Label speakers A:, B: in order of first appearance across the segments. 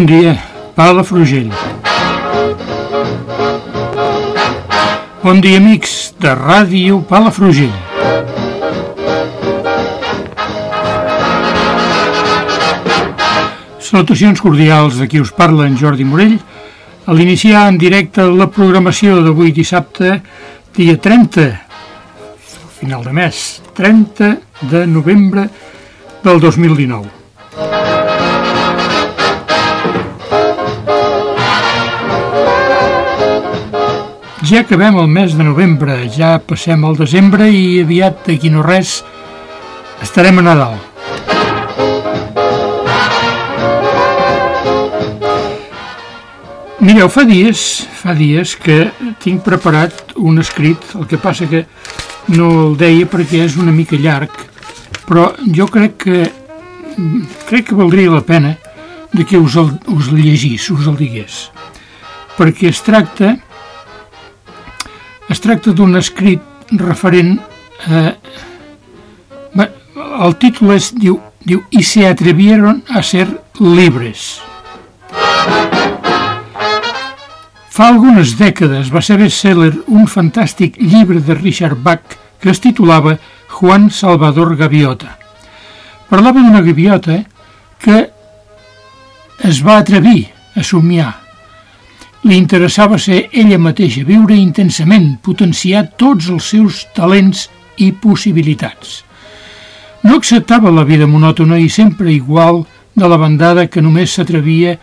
A: Bon dia, Palafrugell. Bon dia, amics de Ràdio Palafrugell. Salutacions cordials de qui us parla en Jordi Morell a l'iniciar en directe la programació d'avui dissabte, dia 30, final de mes, 30 de novembre del 2019. Ja acabem el mes de novembre, ja passem al desembre i aviat d'aquí no res estarem a Nadal. Mireu, fa dies, fa dies que tinc preparat un escrit, el que passa que no el deia perquè és una mica llarg, però jo crec que crec que valdria la pena de que us el, us el llegís, us el digués. Perquè es tracta es tracta d'un escrit referent a... El títol és, diu, diu «Y se atrevieron a ser libres». Fa algunes dècades va ser bestseller un fantàstic llibre de Richard Bach que es titulava Juan Salvador Gaviota. Parlava d'una gaviota que es va atrevir a somiar. Li interessava ser ella mateixa, viure intensament, potenciar tots els seus talents i possibilitats. No acceptava la vida monòtona i sempre igual de la bandada que només s'atrevia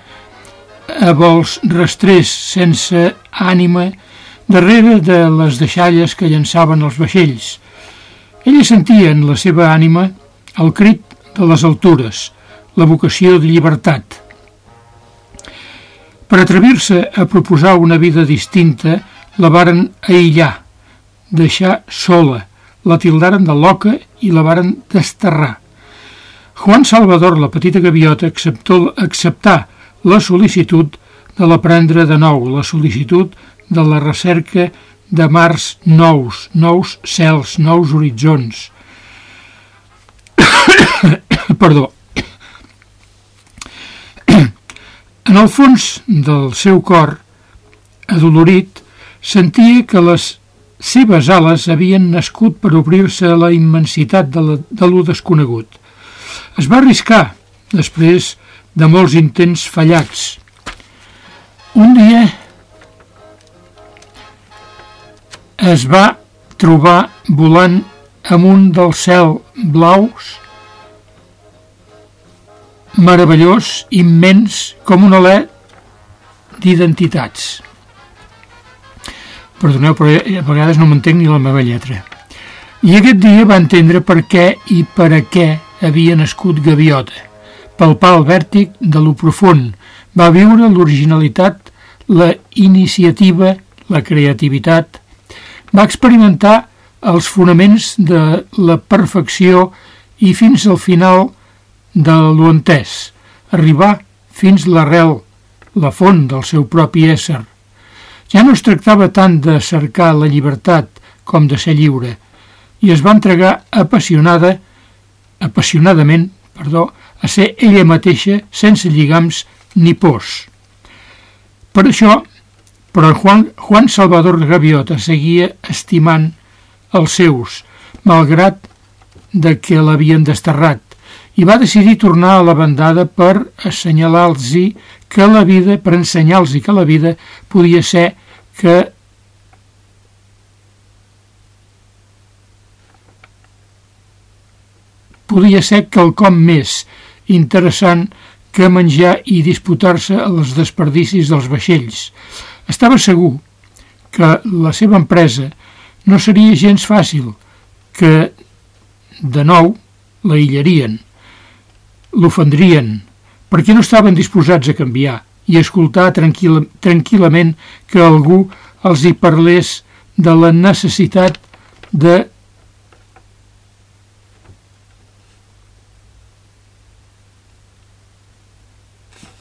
A: a vols rastrers sense ànima darrere de les deixalles que llançaven els vaixells. Ella sentia en la seva ànima el crit de les altures, la vocació de llibertat. Per atrevir-se a proposar una vida distinta, la varen aïllar, deixar sola, la tildaren de loca i la varen desterrar. Juan Salvador, la petita gaviota, acceptó, acceptà la sol·licitud de l'aprendre de nou, la sol·licitud de la recerca de mars nous, nous cels, nous horitzons. Perdó. En el fons del seu cor, adolorit, sentia que les seves ales havien nascut per obrir-se a la immensitat de, la, de lo desconegut. Es va arriscar, després de molts intents fallats. Un dia es va trobar volant amunt del cel blaus, meravellós, immens, com un alè d'identitats. Perdoneu, però a vegades no m'entenc ni la meva lletra. I aquest dia va entendre per què i per a què havia nascut Gaviota. Palpar el vèrtic de lo profund, va viure l'originalitat, la iniciativa, la creativitat, va experimentar els fonaments de la perfecció i fins al final de lo entès, arribar fins l'arrel, la font del seu propi ésser. Ja no es tractava tant de cercar la llibertat com de ser lliure, i es va entregar apassionada, apassionadament, perdó, a ser ella mateixa sense lligams ni pors. Per això, però Juan, Juan Salvador Gaviota seguia estimant els seus, malgrat de que l'havien desterrat, i va decidir tornar a la bandada per assenyalar-los que la vida, per ensenyar-los que la vida podia ser que podia ser quelcom més interessant que menjar i disputar-se els desperdicis dels vaixells. Estava segur que la seva empresa no seria gens fàcil, que de nou l'aïllarien, l'ofendrien, perquè no estaven disposats a canviar i escoltar tranquil tranquil·lament que algú els hi parlés de la necessitat de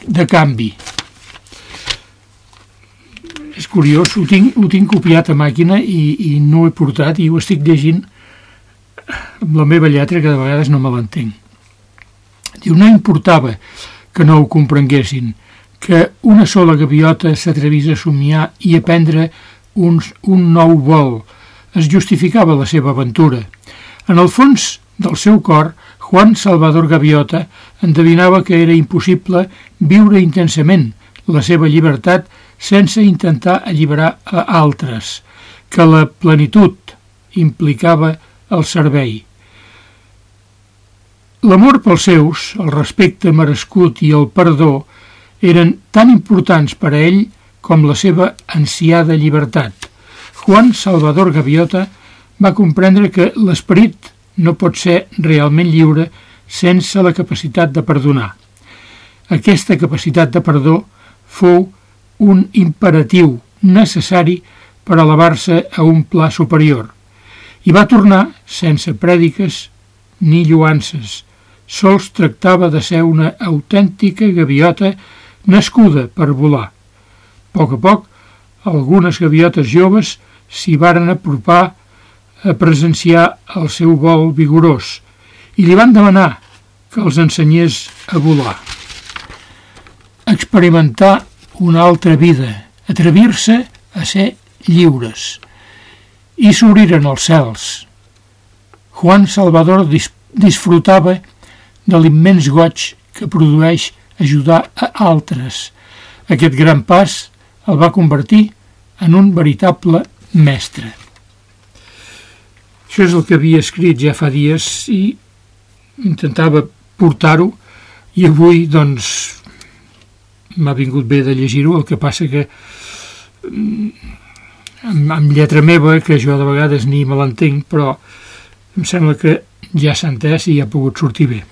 A: de canvi. És curiós, ho tinc, ho tinc copiat a màquina i, i no ho he portat i ho estic llegint amb la meva lletra que de vegades no me l'entenc. Diu, no importava que no ho comprenguessin, que una sola gaviota s'atrevís a somiar i a prendre uns, un nou vol. Es justificava la seva aventura. En el fons del seu cor, Juan Salvador Gaviota endevinava que era impossible viure intensament la seva llibertat sense intentar alliberar a altres, que la plenitud implicava el servei. L'amor pels seus, el respecte merescut i el perdó eren tan importants per a ell com la seva ansiada llibertat. Juan Salvador Gaviota va comprendre que l'esperit no pot ser realment lliure sense la capacitat de perdonar. Aquesta capacitat de perdó fou un imperatiu necessari per elevar-se a un pla superior i va tornar sense prèdiques ni lluances. Sols tractava de ser una autèntica gaviota nascuda per volar. A poc a poc, algunes gaviotes joves s'hi varen apropar a presenciar el seu vol vigorós i li van demanar que els ensenyés a volar. Experimentar una altra vida, atrevir-se a ser lliures. I s'obriren els cels. Juan Salvador dis disfrutava de l'immens goig que produeix ajudar a altres. Aquest gran pas el va convertir en un veritable mestre. Això és el que havia escrit ja fa dies i intentava portar-ho i avui, doncs, m'ha vingut bé de llegir-ho, el que passa que mm, amb, amb lletra meva, que jo de vegades ni me l'entenc, però em sembla que ja s'ha entès i ha pogut sortir bé.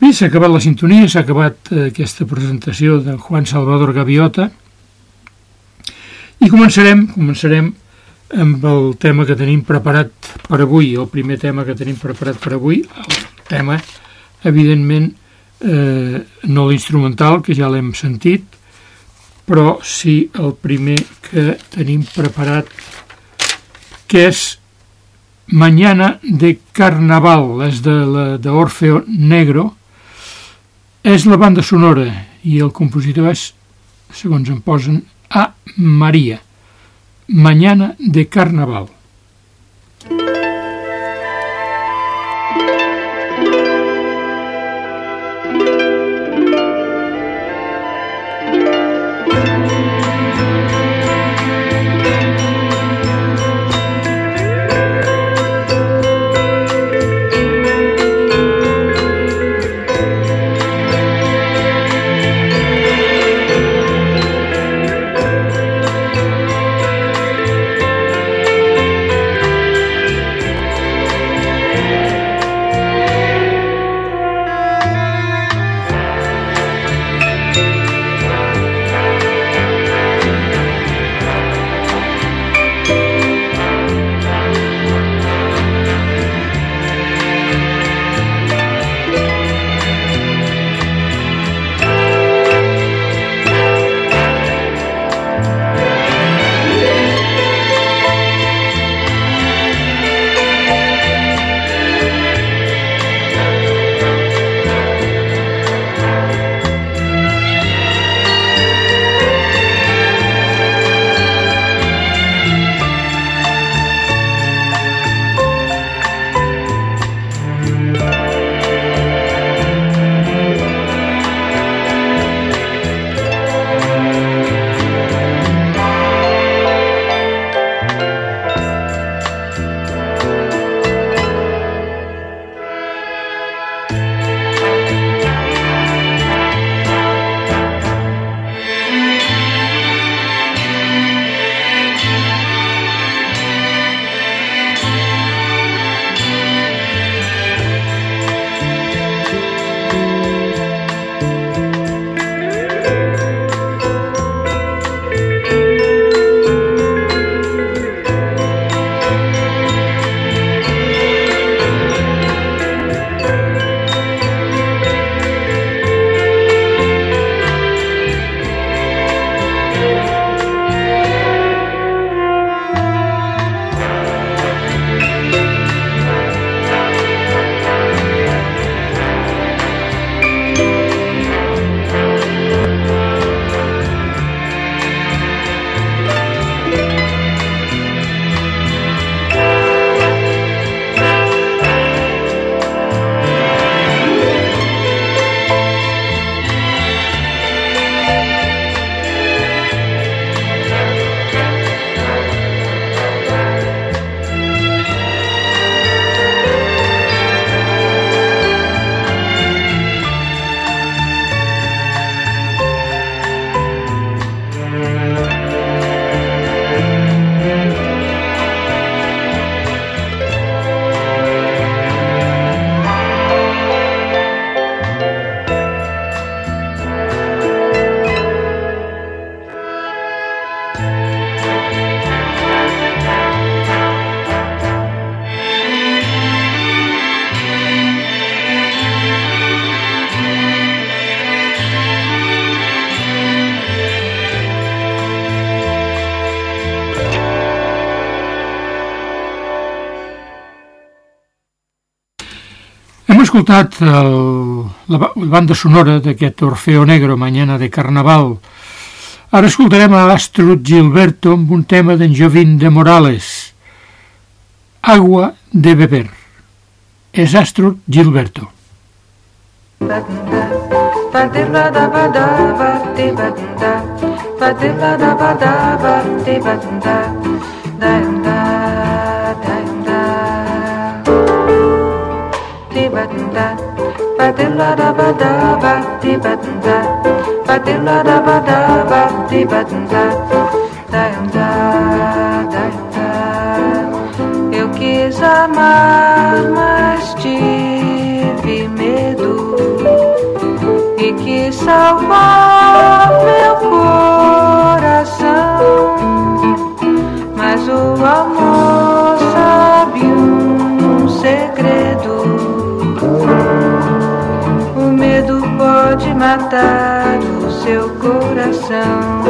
A: Bé, s'ha acabat la sintonia, s'ha acabat eh, aquesta presentació de Juan Salvador Gaviota i començarem, començarem amb el tema que tenim preparat per avui, el primer tema que tenim preparat per avui, el tema, evidentment, eh, no l'instrumental, que ja l'hem sentit, però sí el primer que tenim preparat, que és Mañana de Carnaval, és de, la, de Orfeo Negro, és la banda sonora i el compositor és, segons em posen, A. Maria. Mañana de Carnaval. Escoltat el, la, la banda sonora d'aquest Orfeo Negro, Mañana de Carnaval. Ara escoltarem a Astrud Gilberto amb un tema d'en Jovín de Morales, Agua de beber. És Astrud Gilberto.
B: da Badilla da bada ba di button da Badilla da bada ba di da Dayum Eu quis amar, mas tive medo. E quis salvar meu corpo matar o seu coração.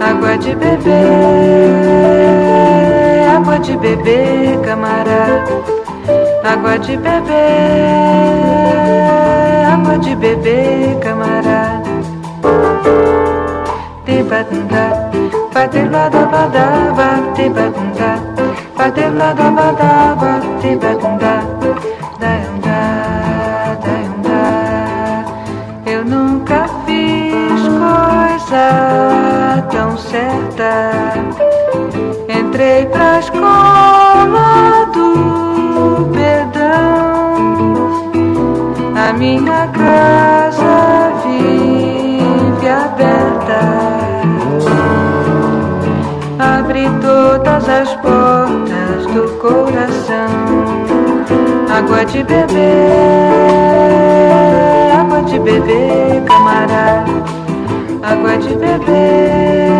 B: Água de beber, água de beber, camarada. Água de beber, água de beber, camarada. Tibadunda, badelada badaba, tibadunda, badelada badaba, tibadunda, tão certa. Entrei pra escola do perdão. A minha casa vive aberta. Abre todas as portas do coração. Água de beber, água de beber, camarada Água de beber,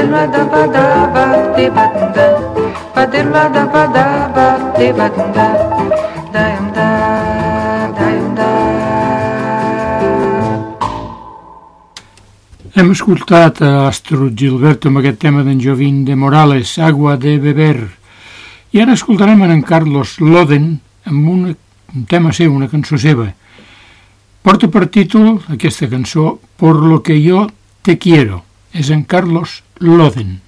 B: baterla da badaba, tibanda, baterla da badaba, tibanda, da
A: Hem escoltat a Astro Gilberto amb aquest tema d'en Jovín de Morales, Agua de Beber. I ara escoltarem en Carlos Loden amb una, un tema seu, una cançó seva. Porta per títol aquesta cançó Por lo que yo te quiero. És en Carlos Loden.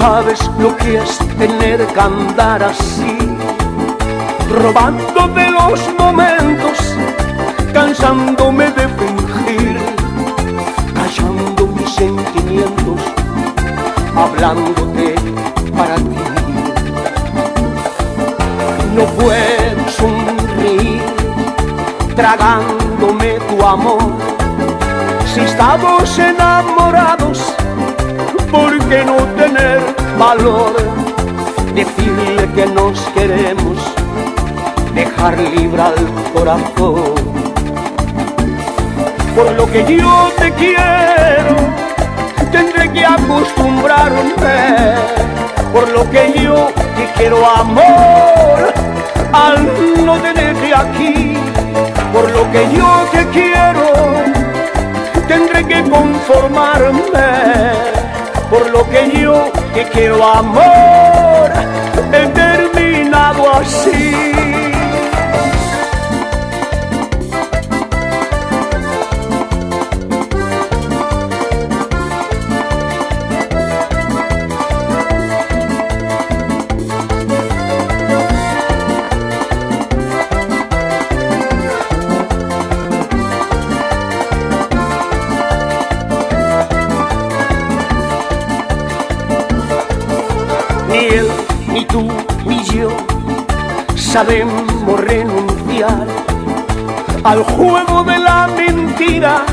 C: Sabes lo que es tener que andar así, robando de los momentos, cansándome de fingir, callando mis sentimientos, hablándote para ti. No puedo sonreír, tragándome tu amor, si estamos enamorados ¿por qué no tener valor? Decirle que nos queremos, dejar libre al corazón. Por lo que yo te quiero, tendré que acostumbrarme. Por lo que yo te quiero amor, al no tenerte aquí. Por lo que yo te quiero, tendré que conformarme por lo que yo te quiero amor, he terminado así. Sabemos renunciar al juego de la mentira,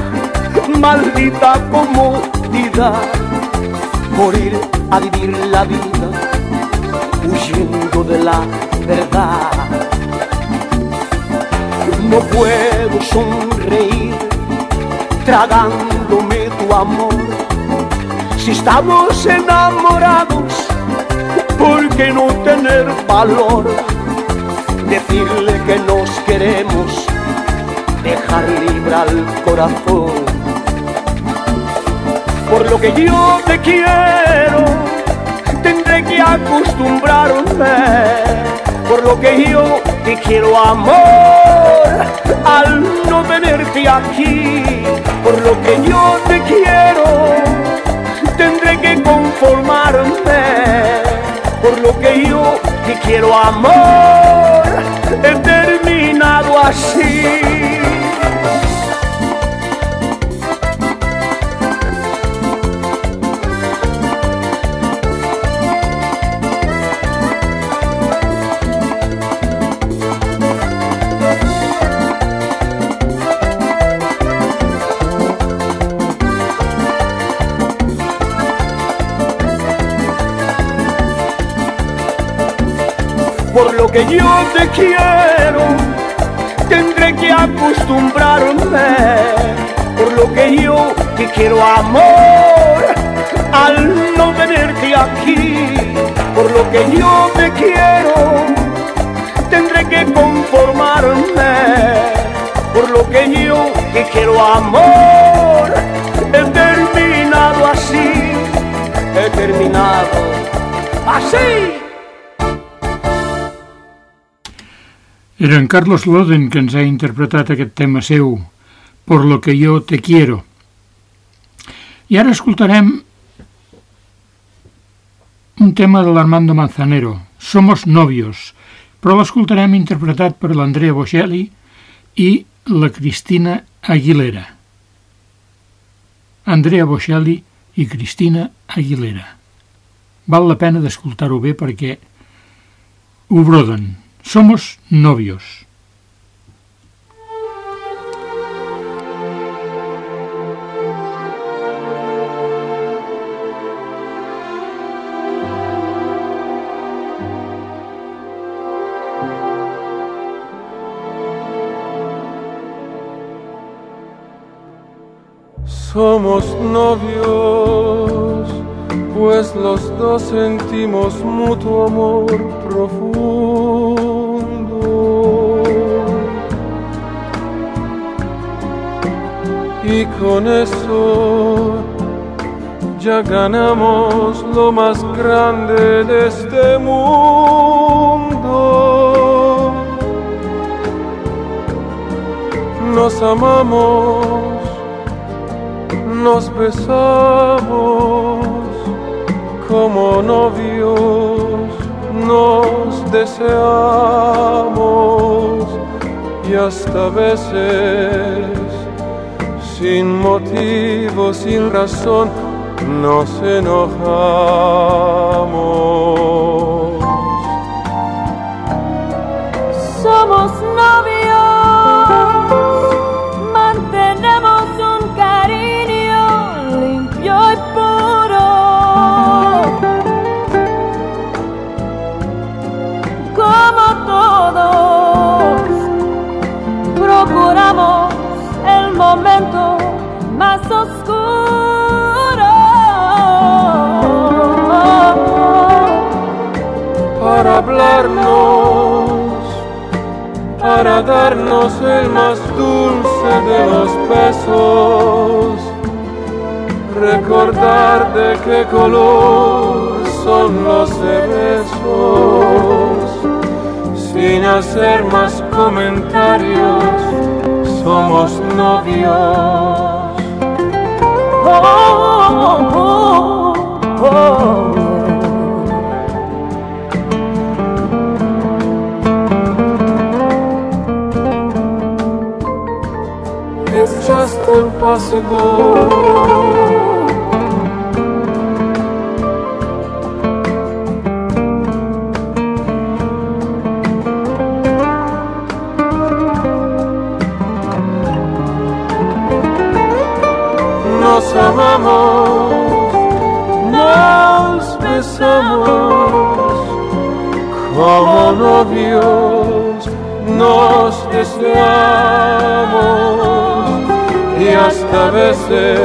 C: maldita comodidad, morir a vivir la vida, huyendo de la verdad. No puedo sonreír tragándome tu amor. Si estamos enamorados, ¿por qué no tener valor? Decirle que nos queremos, dejar libre al corazón. Por lo que yo te quiero, tendré que acostumbrarme. Por lo que yo te quiero amor, al no tenerte aquí. Por lo que yo te quiero, tendré que conformarme. Por lo que yo te quiero amor, así. por lo que yo te quiero, tendré que acostumbrarme, por lo que yo te quiero amor, al no tenerte aquí, por lo que yo te quiero, tendré que conformarme, por lo que yo te quiero amor, he terminado así, he terminado así.
A: Era en Carlos Loden que ens ha interpretat aquest tema seu, Por lo que yo te quiero. I ara escoltarem un tema de l'Armando Manzanero, Somos novios, però l'escoltarem interpretat per l'Andrea Bocelli i la Cristina Aguilera. Andrea Bocelli i Cristina Aguilera. Val la pena d'escoltar-ho bé perquè ho broden. Somos novios.
D: Somos novios, pues los dos sentimos mutuo amor profundo. Y con eso ya ganamos lo más grande de este mundo. Nos amamos nos besamos como novios, nos deseamos y hasta veces sin motivo, sin razón, nos enojamos. Para darnos el más dulce de los besos, recordar de qué color son los cerezos, sin hacer más comentarios, somos novios.
E: Oh, oh, oh,
D: Nos amamos, nos besamos como novios, nos deseamos. Hasta veces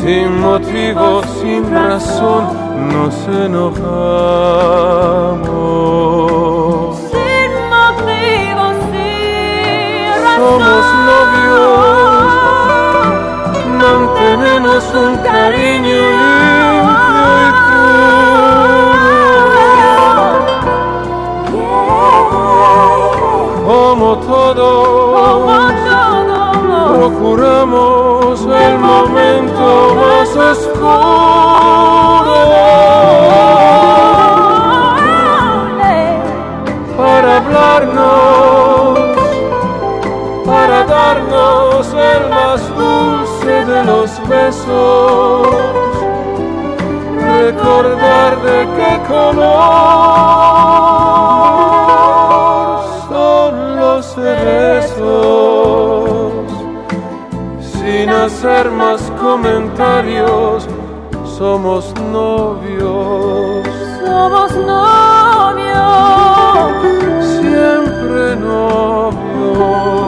D: sin motivo, sin razón, nos enojamos.
E: Sin motivo, sin
D: Somos
E: razón.
D: novios, mantenemos un cariño limpio y puro. Como todos,
E: Como todo.
D: Procuramos el momento más oscuro. Para hablarnos, para darnos el más dulce de los besos, recordar de qué color hacer más comentarios, somos novios.
E: Somos novios.
D: siempre novios.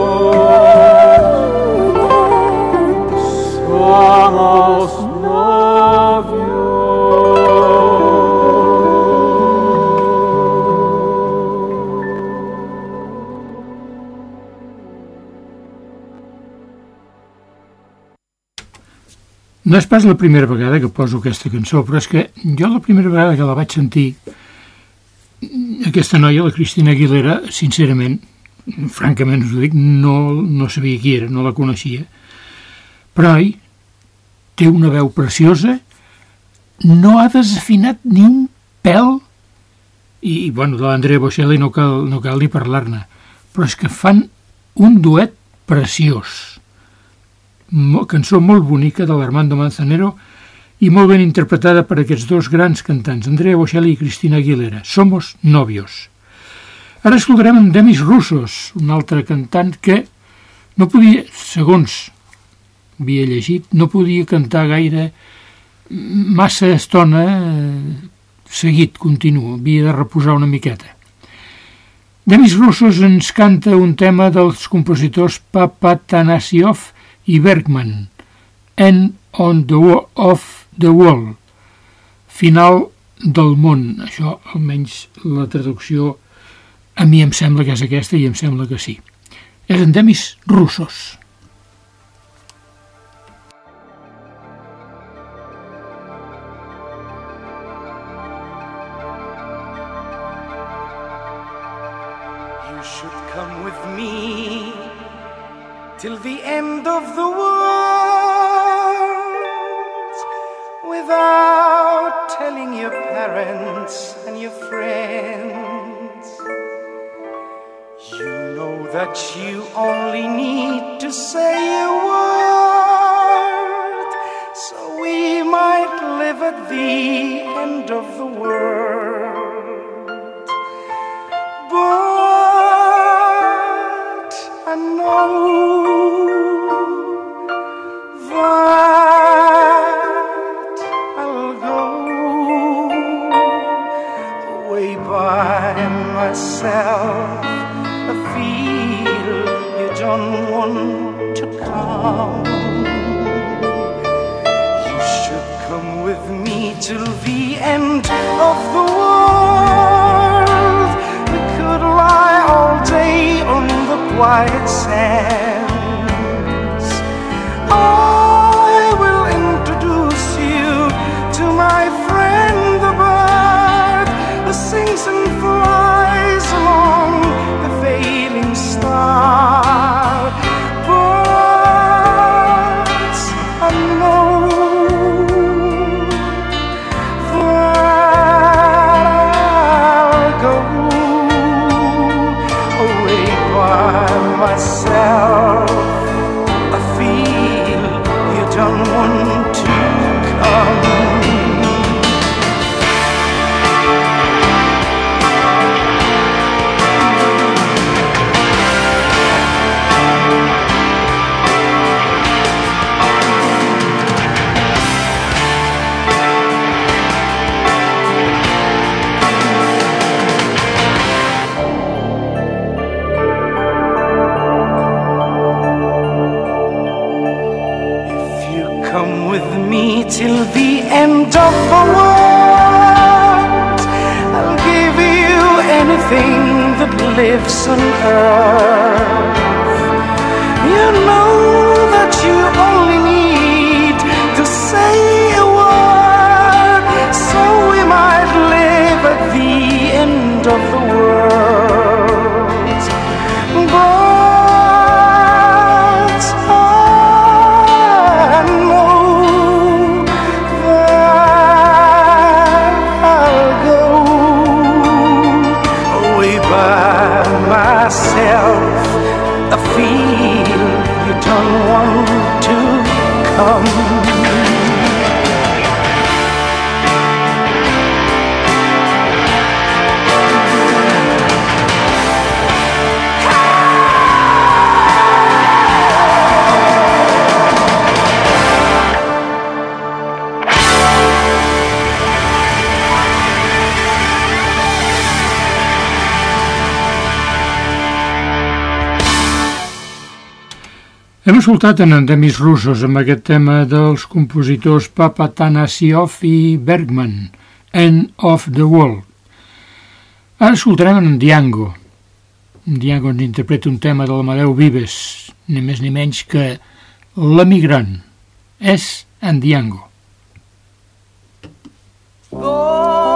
A: No és pas la primera vegada que poso aquesta cançó, però és que jo la primera vegada que la vaig sentir, aquesta noia, la Cristina Aguilera, sincerament, francament us ho dic, no, no sabia qui era, no la coneixia, però oi, té una veu preciosa, no ha desafinat ni un pèl, i, i bueno, de l'Andrea Bocelli no cal, no cal ni parlar-ne, però és que fan un duet preciós cançó molt bonica de l'Armando Manzanero i molt ben interpretada per aquests dos grans cantants, Andrea Bocelli i Cristina Aguilera. Somos novios. Ara escoltarem en Demis Russos, un altre cantant que no podia, segons havia llegit, no podia cantar gaire massa estona eh, seguit, continu, havia de reposar una miqueta. Demis Russos ens canta un tema dels compositors Papa Tanasiov i Bergman, End on the of the World, final del món. Això, almenys, la traducció a mi em sembla que és aquesta i em sembla que sí. És en Demis Russos.
F: End of the world without telling your parents and your friends. You know that you only need to say a word so we might live at the end of the world. Lives on earth. You know
A: Escoltat en endemis russos amb aquest tema dels compositors Papatanassiov i Bergman, End of the World. Ara escoltarem en Diango. Diango ens interpreta un tema de l'Amadeu Vives, ni més ni menys que L'emigrant. És en Diango.
G: Dolça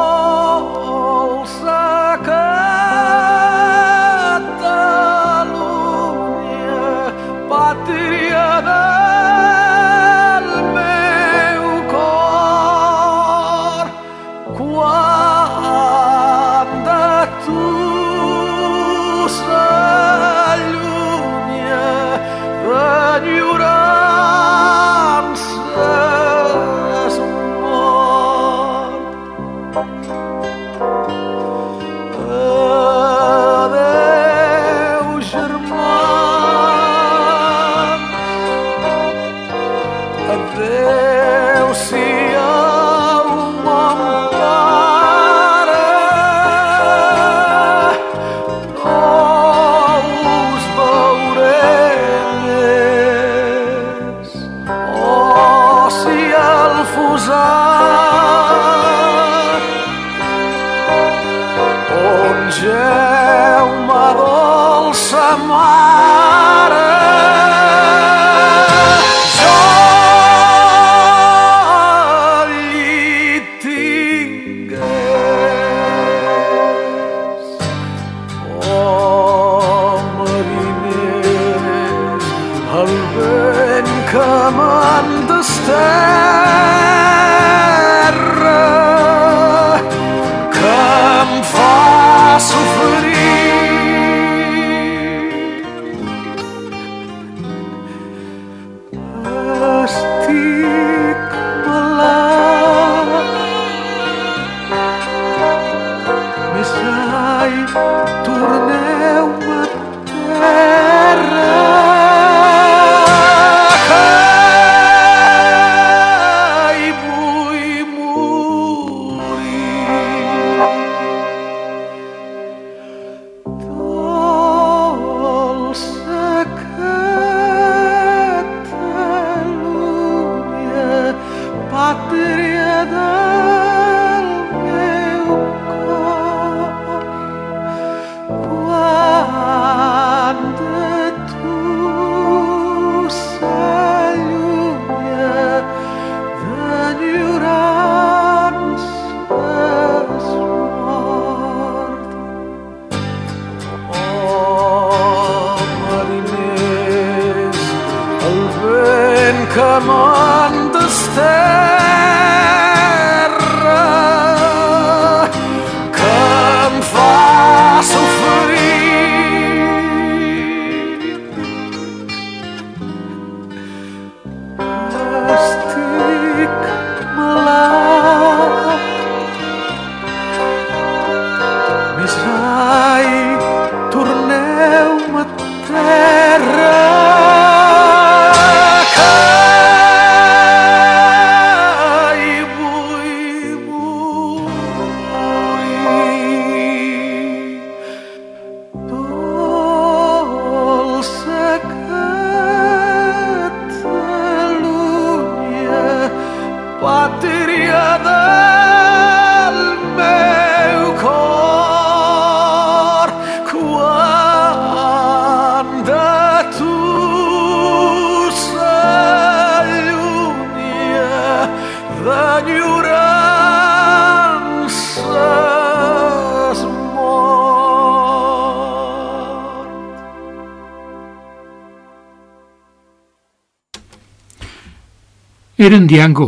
A: Era en Diango.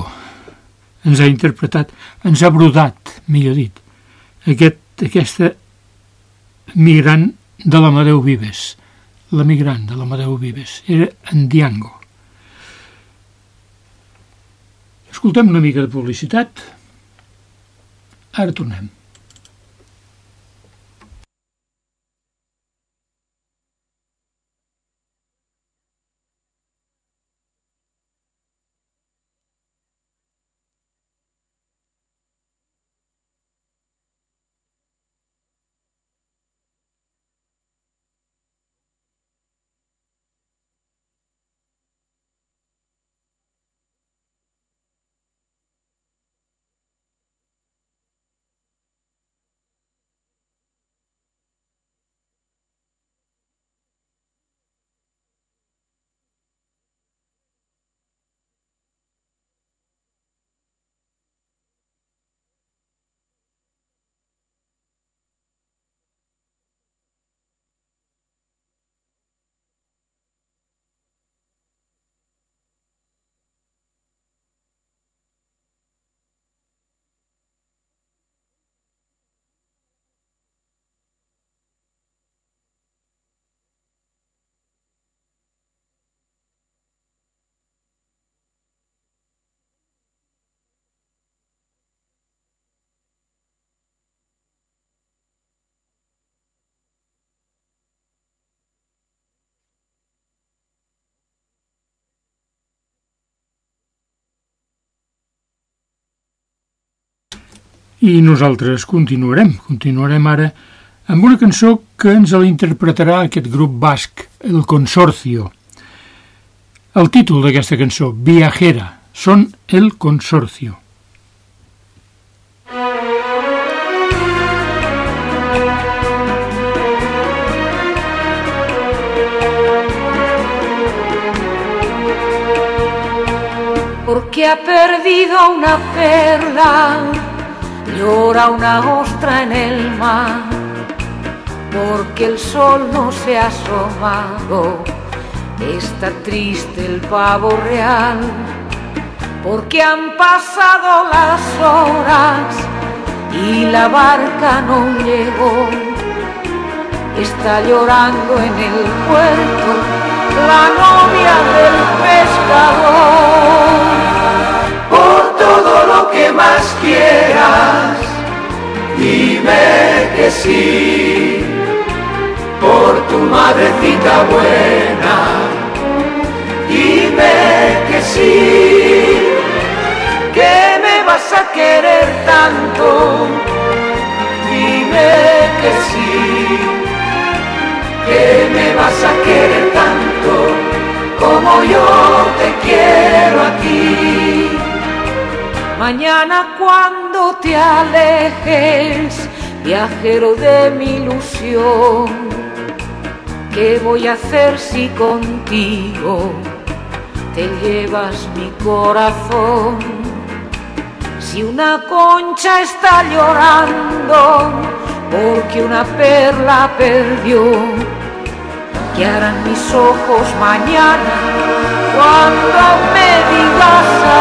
A: Ens ha interpretat, ens ha brodat, millor dit, aquest, aquesta migrant de l'Amadeu Vives. La migrant de l'Amadeu Vives. Era en Diango. Escoltem una mica de publicitat. Ara tornem. I nosaltres continuarem, continuarem ara amb una cançó que ens la interpretarà aquest grup basc, el Consorcio. El títol d'aquesta cançó, Viajera, són el Consorcio.
E: Porque ha perdido una perla llora una ostra en el mar, porque el sol no se ha asomado, está triste el pavo real, porque han pasado las horas y la barca no llegó, está llorando en el puerto la novia del pescador. Todo lo que más quieras, dime que sí, por tu madrecita buena, dime que sí, que me vas a querer tanto, dime que sí, que me vas a querer tanto como yo te quiero a ti. Mañana cuando te alejes, viajero de mi ilusión, ¿qué voy a hacer si contigo te llevas mi corazón? Si una concha está llorando porque una perla perdió, ¿qué harán mis ojos mañana cuando me digas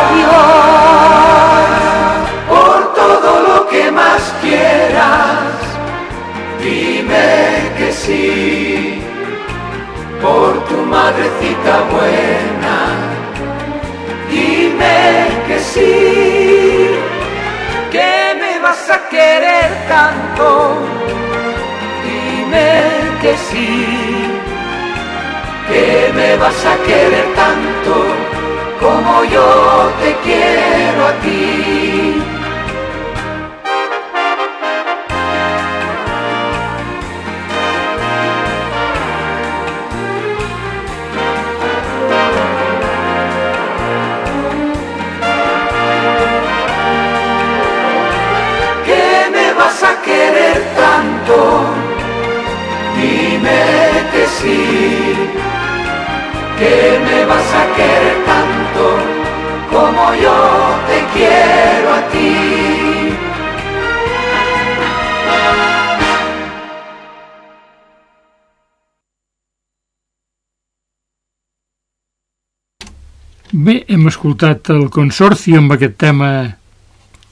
A: escoltat el Consorci amb aquest tema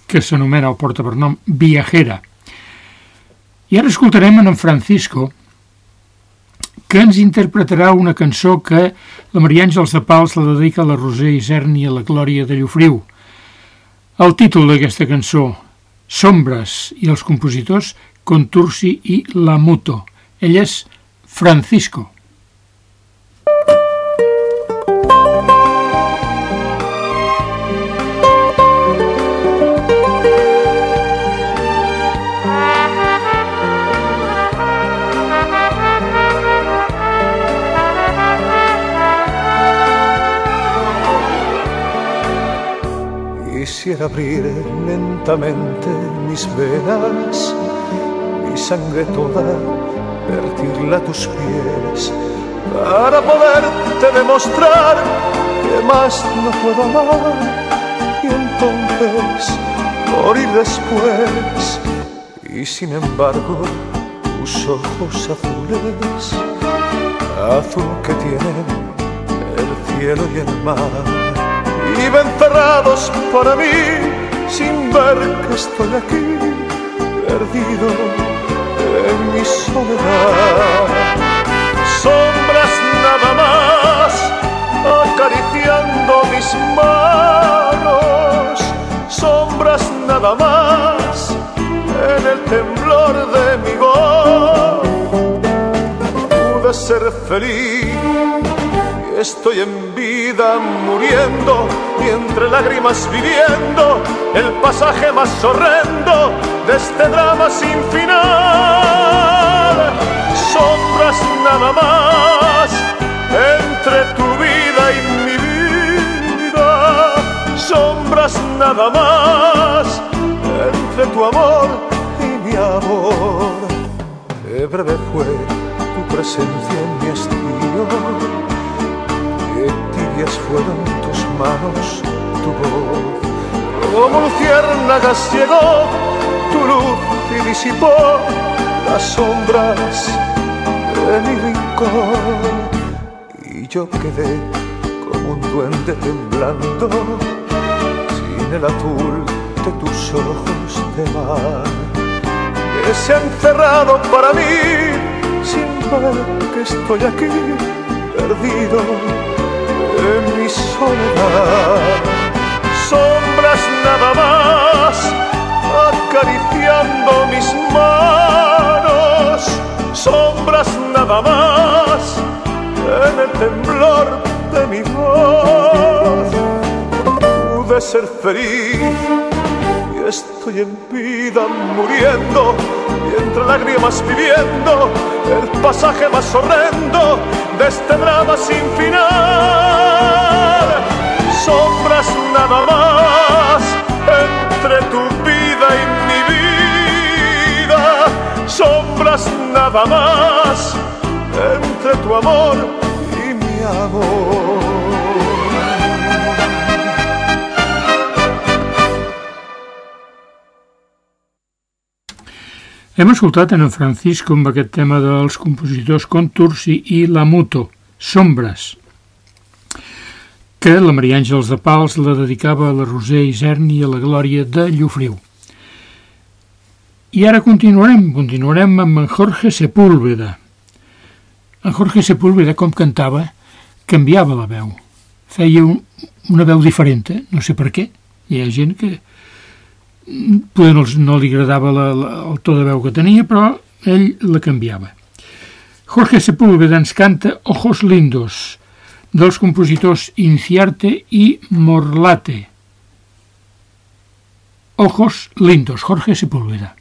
A: que s'anomena el porta per nom Viajera. I ara escoltarem en, Francisco, que ens interpretarà una cançó que la Maria Àngels de Pals la dedica a la Roser Iserni i a la Glòria de Llofriu. El títol d'aquesta cançó, Sombres, i els compositors Contursi i Lamuto. Ell és Francisco.
H: Quisiera abrir lentamente mis venas, mi sangre toda, vertirla a tus pies, para poderte demostrar que más no puedo amar, y entonces morir después. Y sin embargo, tus ojos azules, azul que tienen el cielo y el mar viven cerrados para mí sin ver que estoy aquí perdido en mi soledad. Sombras nada más acariciando mis manos, sombras nada más en el temblor de mi voz. Pude ser feliz estoy en vida muriendo y entre lágrimas viviendo el pasaje más horrendo de este drama sin final. Sombras nada más entre tu vida y mi vida. Sombras nada más entre tu amor y mi amor. Qué breve fue tu presencia en mi estío. Fueron tus manos, tu voz. Como luciérnagas llegó tu luz y disipó las sombras de mi rincón. Y yo quedé como un duende temblando, sin el azul de tus ojos de mar. Que se han cerrado para mí, sin ver que estoy aquí, perdido en mi soledad. Sombras nada más acariciando mis manos. Sombras nada más en el temblor de mi voz. Pude ser feliz y estoy en vida muriendo y entre lágrimas viviendo el pasaje más horrendo de este drama sin final. Sombras nada más entre tu vida y mi vida. Sombras nada más entre tu amor y mi amor.
A: Hem escoltat en Francisco amb aquest tema dels compositors Contursi i Lamuto, Sombres, que la Maria Àngels de Pals la dedicava a la Roser Iserni i a la Glòria de Llofriu. I ara continuarem, continuarem amb en Jorge Sepúlveda. En Jorge Sepúlveda, com cantava, canviava la veu. Feia un, una veu diferent, eh? no sé per què. Hi ha gent que poder no, no li agradava la, la, el to de veu que tenia, però ell la canviava. Jorge Sepúlveda ens canta Ojos Lindos, dels compositors Inciarte i Morlate. Ojos Lindos, Jorge Sepúlveda.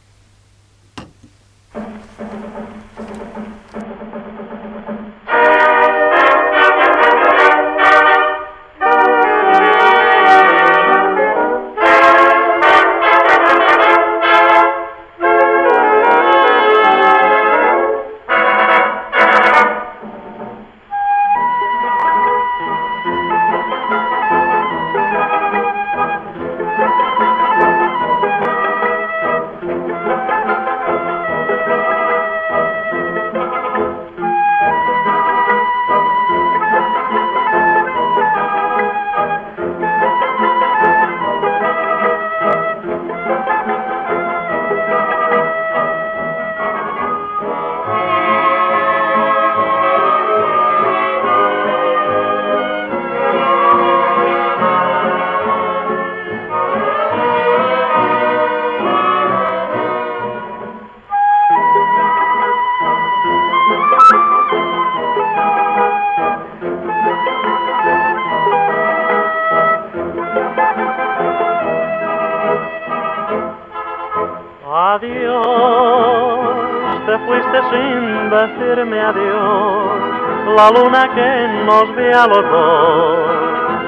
I: La luna que nos ve a los dos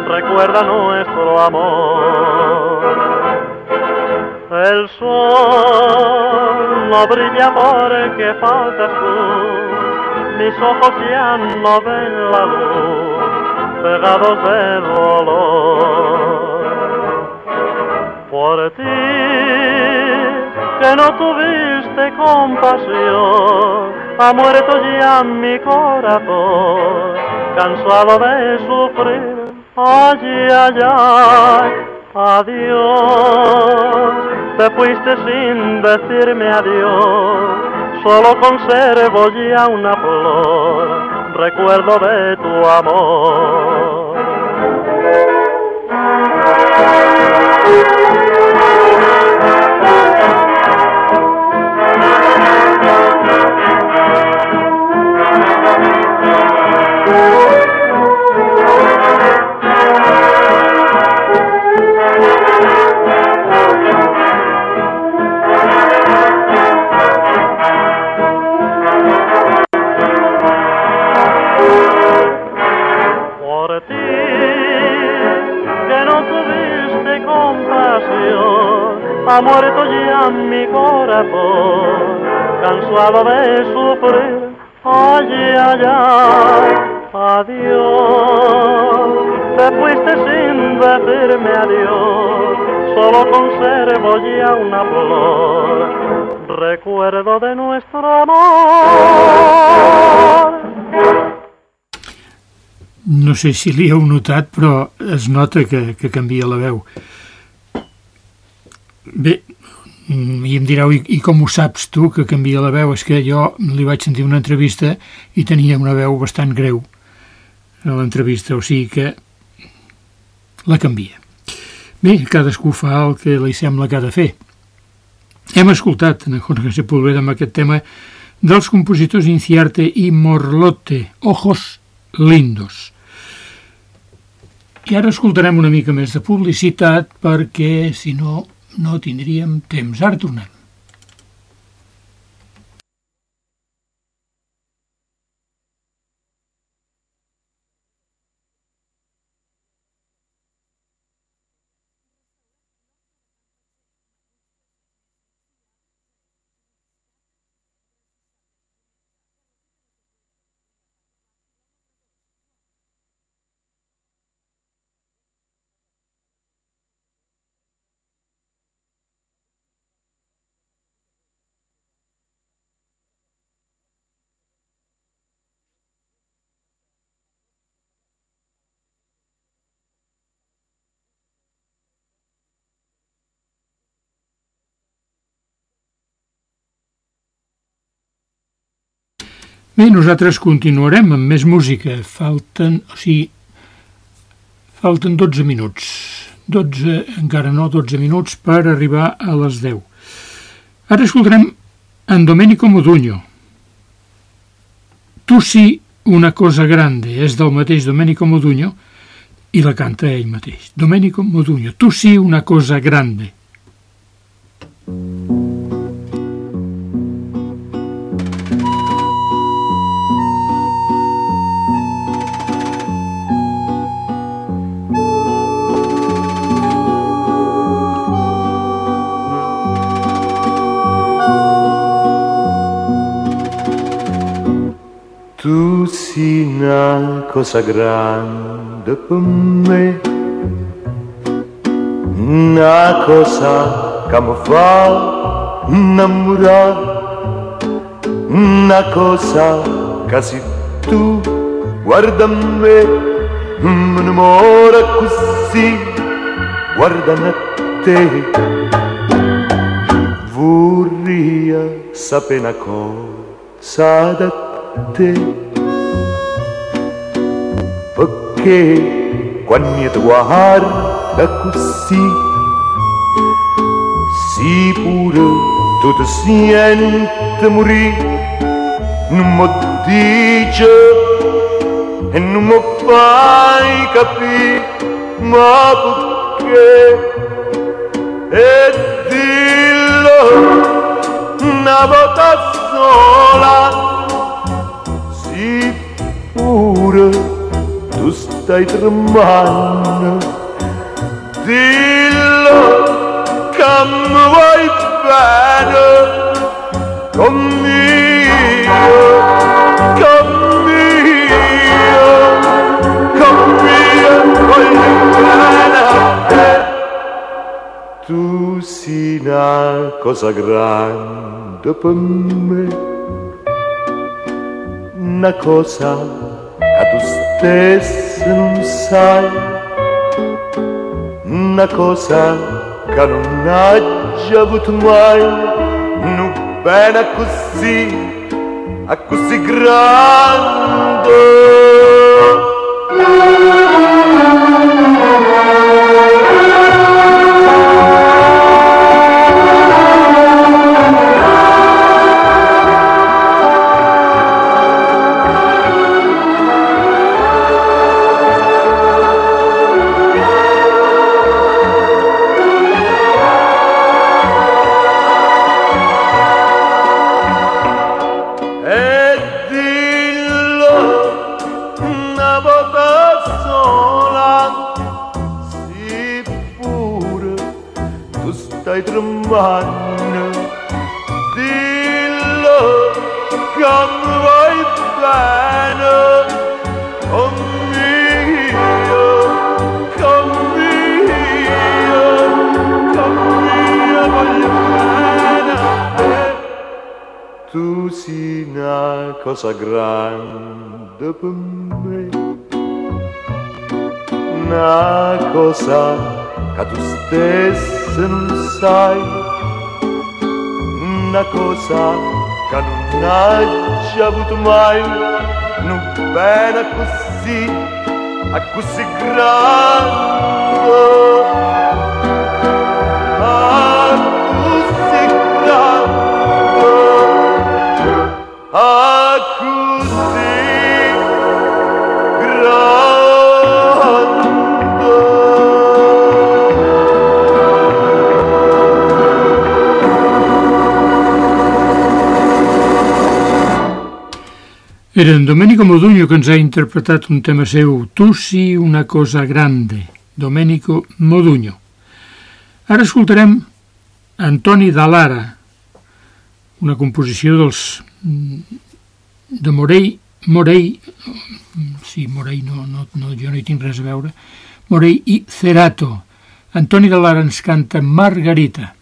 I: recuerda nuestro amor. El sol no brilla porque faltas tú, mis ojos ya no ven la luz, pegados de dolor. Por ti que no tuviste compasión, ha muerto ya mi corazón, cansado de sufrir, ay, ay, ay, adiós, te fuiste sin decirme adiós, solo conservo ya una flor, recuerdo de tu amor. Ha muerto ya mi corazón cansado de sufrir ay ay ay adiós te fuiste sin decirme adiós solo conservo ya una flor recuerdo de nuestro amor.
A: No sé si li heu notat, però es nota que, que canvia la veu. Bé, mm, i em direu, i, i com ho saps tu que canvia la veu? És que jo li vaig sentir una entrevista i tenia una veu bastant greu a l'entrevista, o sigui que la canvia. Bé, cadascú fa el que li sembla que ha de fer. Hem escoltat en Jorge Sepulveda amb aquest tema dels compositors Inciarte i Morlotte, Ojos Lindos. I ara escoltarem una mica més de publicitat perquè, si no, no tindríem temps. Ara tornem. Bé, nosaltres continuarem amb més música. Falten, o sigui, falten 12 minuts. 12, encara no, 12 minuts per arribar a les 10. Ara escoltarem en Domenico Modugno. Tu sí una cosa grande, és del mateix Domenico Modugno i la canta ell mateix. Domenico Modugno, tu sí una cosa grande.
J: Tu sei una cosa grande per me, una cosa che mi fa innamorare, una cosa che se tu guarda me, mi innamora così, guardando a te. Vorrei sapere una cosa da te perché quando ti guarda così si pure tu ti senti morire non mi dice e non mi fai capire ma perché e dillo una volta sola. Stai tremando, dillo che mi vuoi bene, conmigo, conmigo, conmigo voglio bene. Tu sei una cosa grande per me, una cosa che stesso non sai, una cosa che non hai avuto mai, non bene così, a così grande. Cosa grande per me, una cosa che tu stesso non sai, una cosa che non hai già avuto mai, non bene così, a così grande. Ah,
A: Era en Domenico Modugno que ens ha interpretat un tema seu, Tu sí una cosa grande, Domenico Modugno. Ara escoltarem Antoni de Lara, una composició dels de Morell, Morell, sí, Morell, no, no, no, jo no hi tinc res a veure, Morell i Cerato. Antoni de Lara ens canta Margarita.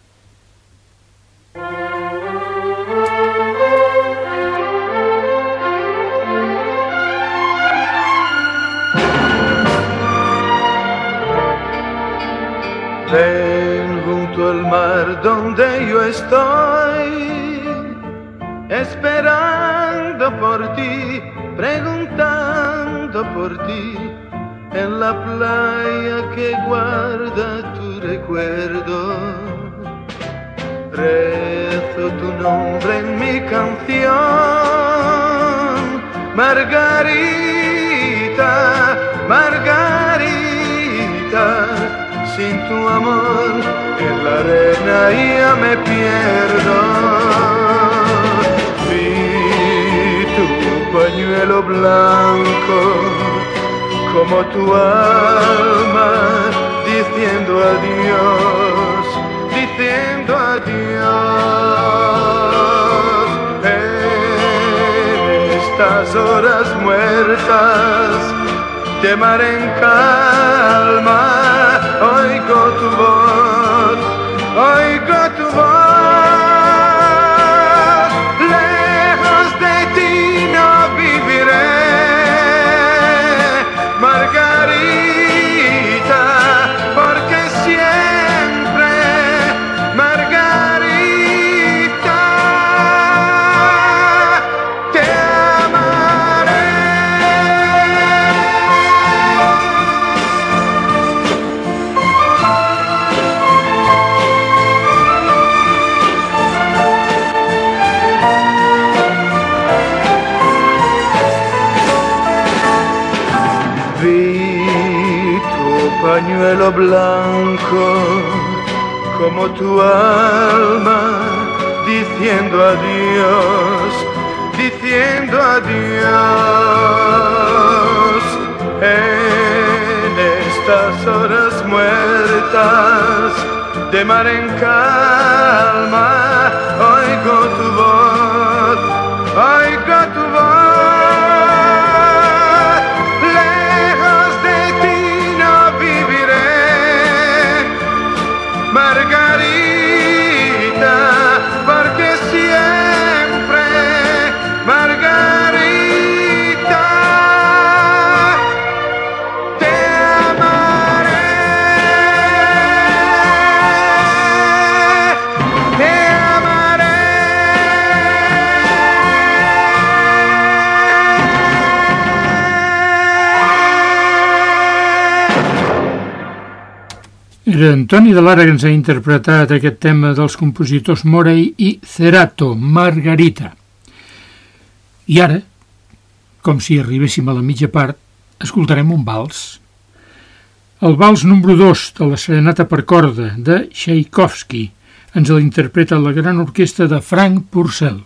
K: Ven junto al mar donde yo estoy, esperando por ti, preguntando por ti, en la playa que guarda tu recuerdo. Rezo tu nombre en mi canción, Margarita, Margarita sin tu amor en la arena ya me pierdo. Vi tu pañuelo blanco como tu alma diciendo adiós, diciendo adiós. En estas horas muertas de mar en calma, I got what I got what pañuelo blanco como tu alma diciendo adiós, diciendo adiós. En estas horas muertas de mar en calma, oigo tu voz, oigo
A: Era Antoni de Lara que ens ha interpretat aquest tema dels compositors Morey i Cerato, Margarita. I ara, com si arribéssim a la mitja part, escoltarem un vals. El vals número 2 de la Serenata per corda de Tchaikovsky ens l'interpreta la gran orquestra de Frank Purcell.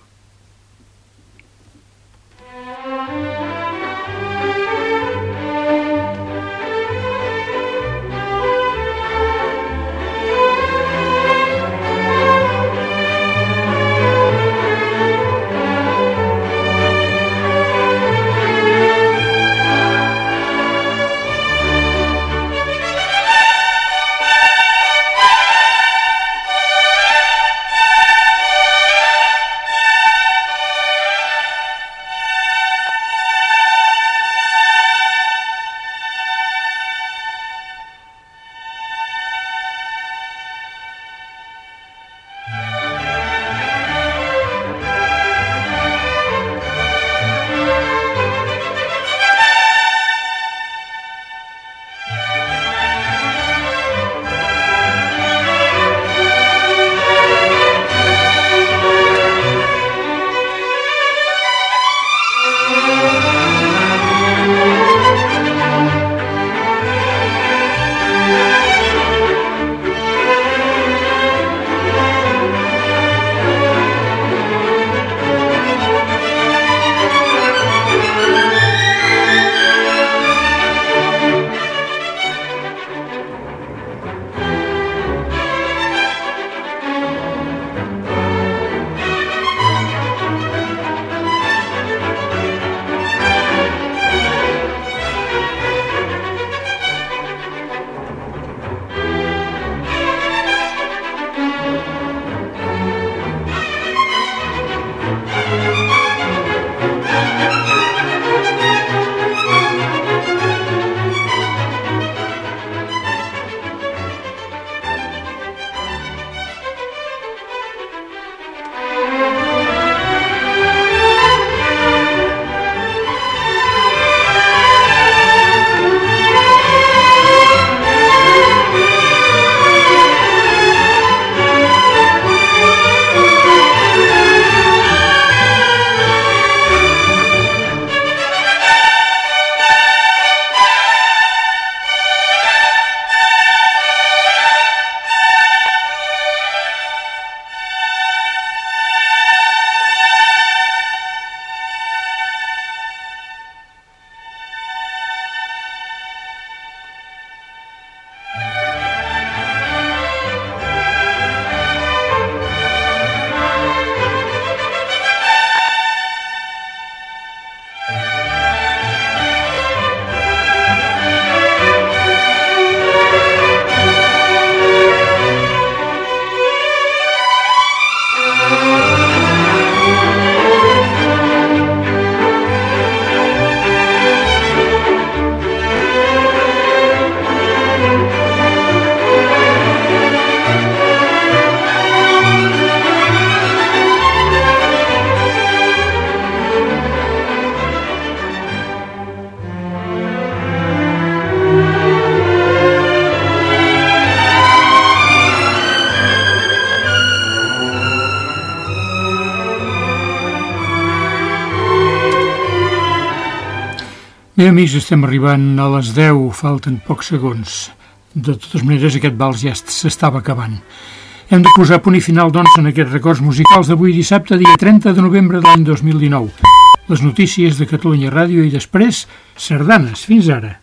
A: Amics, estem arribant a les 10, falten pocs segons. De totes maneres, aquest vals ja s'estava acabant. Hem de posar punt i final, doncs, en aquests records musicals d'avui dissabte, dia 30 de novembre de l'any 2019. Les notícies de Catalunya Ràdio i després, sardanes. Fins ara.